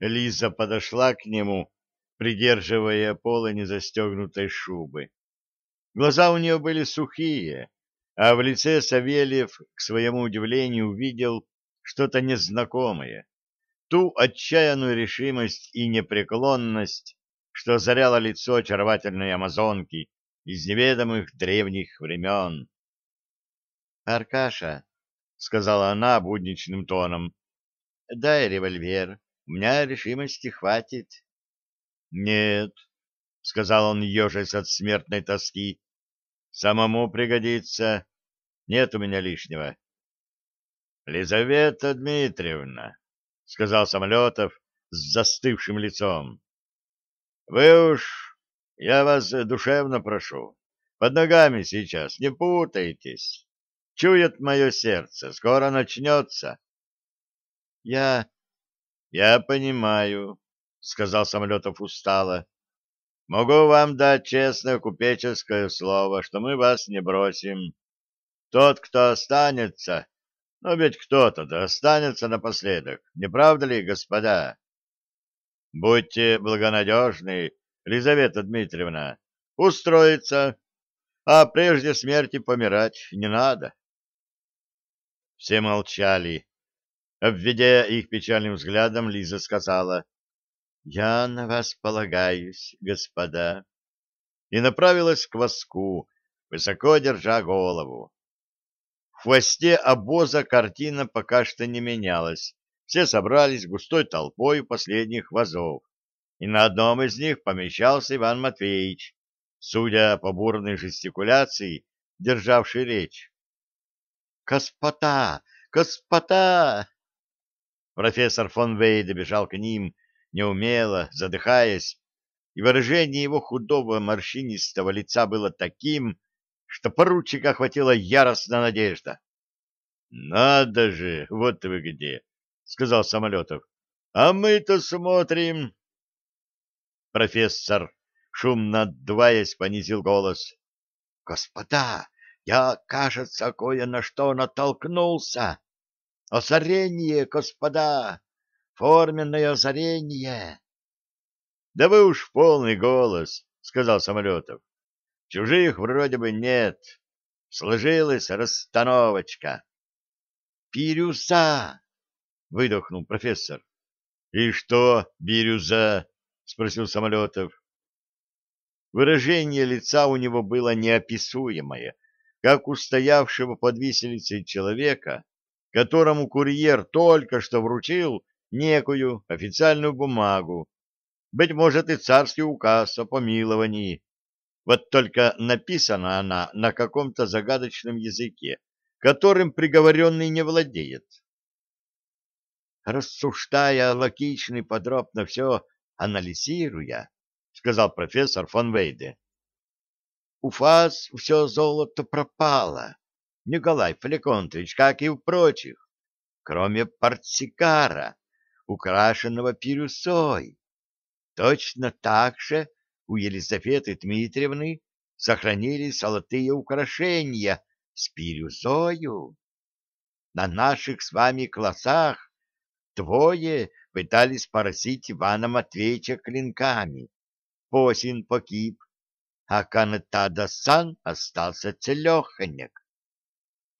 Лиза подошла к нему, придерживая полы незастегнутой шубы. Глаза у нее были сухие, а в лице Савельев, к своему удивлению, увидел что-то незнакомое, ту отчаянную решимость и непреклонность, что озаряло лицо очаровательной амазонки из неведомых древних времен. — Аркаша, — сказала она будничным тоном, — дай револьвер, у меня решимости хватит. — Нет, — сказал он, ежась от смертной тоски, — самому пригодится. Нет у меня лишнего. — Лизавета Дмитриевна, — сказал Самолетов с застывшим лицом, — вы уж, я вас душевно прошу, под ногами сейчас, не путайтесь. Чует мое сердце, скоро начнется. — Я... я понимаю, — сказал Самолетов устало. — Могу вам дать честное купеческое слово, что мы вас не бросим. Тот, кто останется, но ведь кто-то да останется напоследок, не правда ли, господа? Будьте благонадежны, Лизавета Дмитриевна, устроиться, а прежде смерти помирать не надо. Все молчали. Обведя их печальным взглядом, Лиза сказала, «Я на вас полагаюсь, господа», и направилась к воску, высоко держа голову. В хвосте обоза картина пока что не менялась. Все собрались густой толпой последних вазов, и на одном из них помещался Иван Матвеевич, судя по бурной жестикуляции, державший речь. «Господа! Господа!» Профессор фон Вейде бежал к ним, неумело, задыхаясь, и выражение его худого морщинистого лица было таким, что поручика охватила яростная надежда. — Надо же, вот вы где, — сказал Самолетов. — А мы-то смотрим. Профессор, шумно отдуваясь, понизил голос. — Господа, я, кажется, кое на что натолкнулся. Озарение, господа, форменное озарение. — Да вы уж в полный голос, — сказал Самолетов. Чужих вроде бы нет. Сложилась расстановочка. «Бирюза!» — выдохнул профессор. «И что, бирюза?» — спросил Самолетов. Выражение лица у него было неописуемое, как у стоявшего под виселицей человека, которому курьер только что вручил некую официальную бумагу, быть может и царский указ о помиловании, вот только написана она на каком-то загадочном языке, которым приговоренный не владеет. Рассуждая логично и подробно все анализируя, сказал профессор фон Вейде, у вас все золото пропало, Николай Флеконтович, как и у прочих, кроме портсикара, украшенного пирюсой. Точно так же у Елизаветы Дмитриевны сохранились золотые украшения с пирюзою. На наших с вами классах двое пытались поразить Ивана Матвеевича клинками. Посин погиб, а Канатада-сан остался целеханек.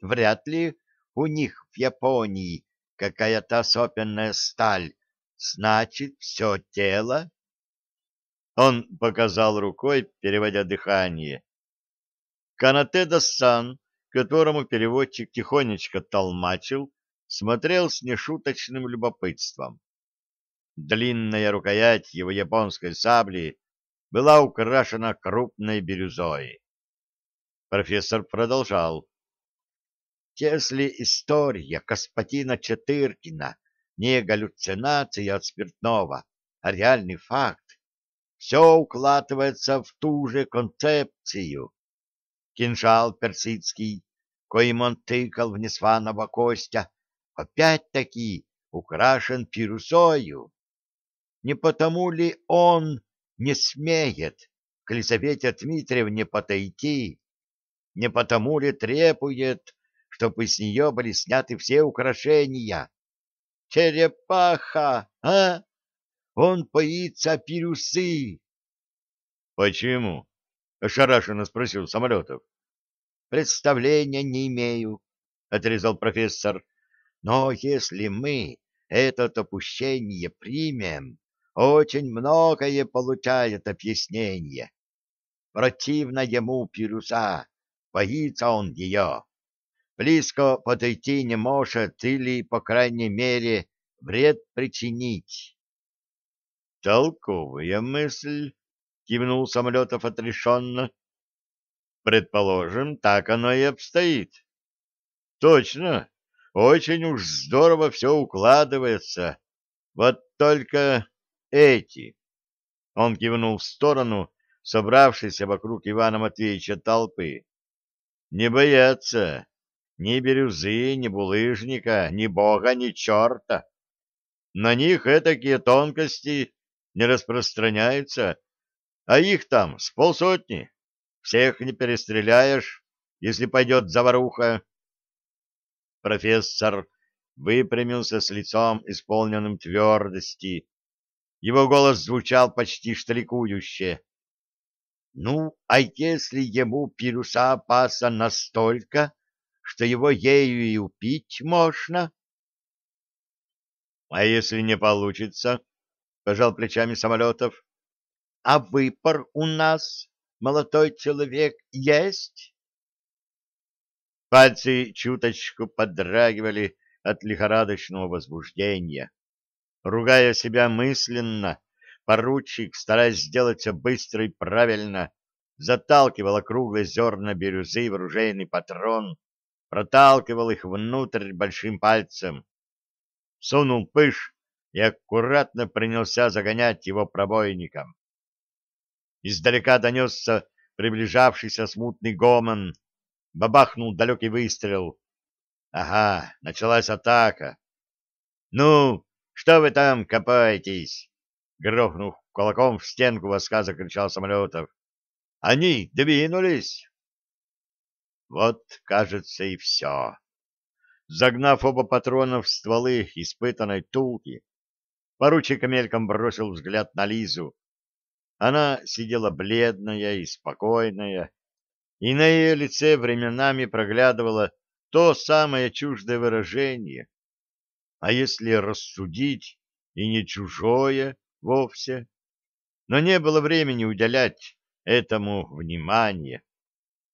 Вряд ли у них в Японии какая-то особенная сталь, значит, все тело он показал рукой, переводя дыхание. Канатеда-сан, которому переводчик тихонечко толмачил, смотрел с нешуточным любопытством. Длинная рукоять его японской сабли была украшена крупной бирюзой. Профессор продолжал. Если история господина Четыркина не галлюцинация от спиртного, а реальный факт, все укладывается в ту же концепцию. Кинжал персидский, коим он тыкал в Несванова Костя, опять-таки украшен пирусою. Не потому ли он не смеет к Елизавете Дмитриевне подойти? Не потому ли требует, чтобы с нее были сняты все украшения? Черепаха, а? Он боится пирюсы. — Почему? — ошарашенно спросил Самолетов. — Представления не имею, — отрезал профессор. — Но если мы это опущение примем, очень многое получает объяснение. Противно ему пируса, боится он ее. Близко подойти не может или, по крайней мере, вред причинить. — Толковая мысль, — кивнул Самолетов отрешенно. — Предположим, так оно и обстоит. — Точно, очень уж здорово все укладывается. Вот только эти... Он кивнул в сторону собравшейся вокруг Ивана Матвеевича толпы. Не боятся ни бирюзы, ни булыжника, ни бога, ни черта. На них этакие тонкости не распространяются, а их там с полсотни. Всех не перестреляешь, если пойдет заваруха. Профессор выпрямился с лицом, исполненным твердости. Его голос звучал почти штрикующе. — Ну, а если ему пируса опаса настолько, что его ею и упить можно? — А если не получится? — пожал плечами Самолетов. — А выпор у нас, молодой человек, есть? Пальцы чуточку подрагивали от лихорадочного возбуждения. Ругая себя мысленно, поручик, стараясь сделать все быстро и правильно, заталкивал округлые зерна бирюзы в ружейный патрон, проталкивал их внутрь большим пальцем, сунул пыш и аккуратно принялся загонять его пробойником. Издалека донесся приближавшийся смутный гомон, бабахнул далекий выстрел. Ага, началась атака. «Ну, что вы там копаетесь?» Грохнув кулаком в стенку воска, закричал Самолетов. «Они двинулись!» Вот, кажется, и все. Загнав оба патрона в стволы испытанной тулки, поручик мельком бросил взгляд на Лизу. Она сидела бледная и спокойная, и на ее лице временами проглядывало то самое чуждое выражение. А если рассудить, и не чужое вовсе. Но не было времени уделять этому внимания.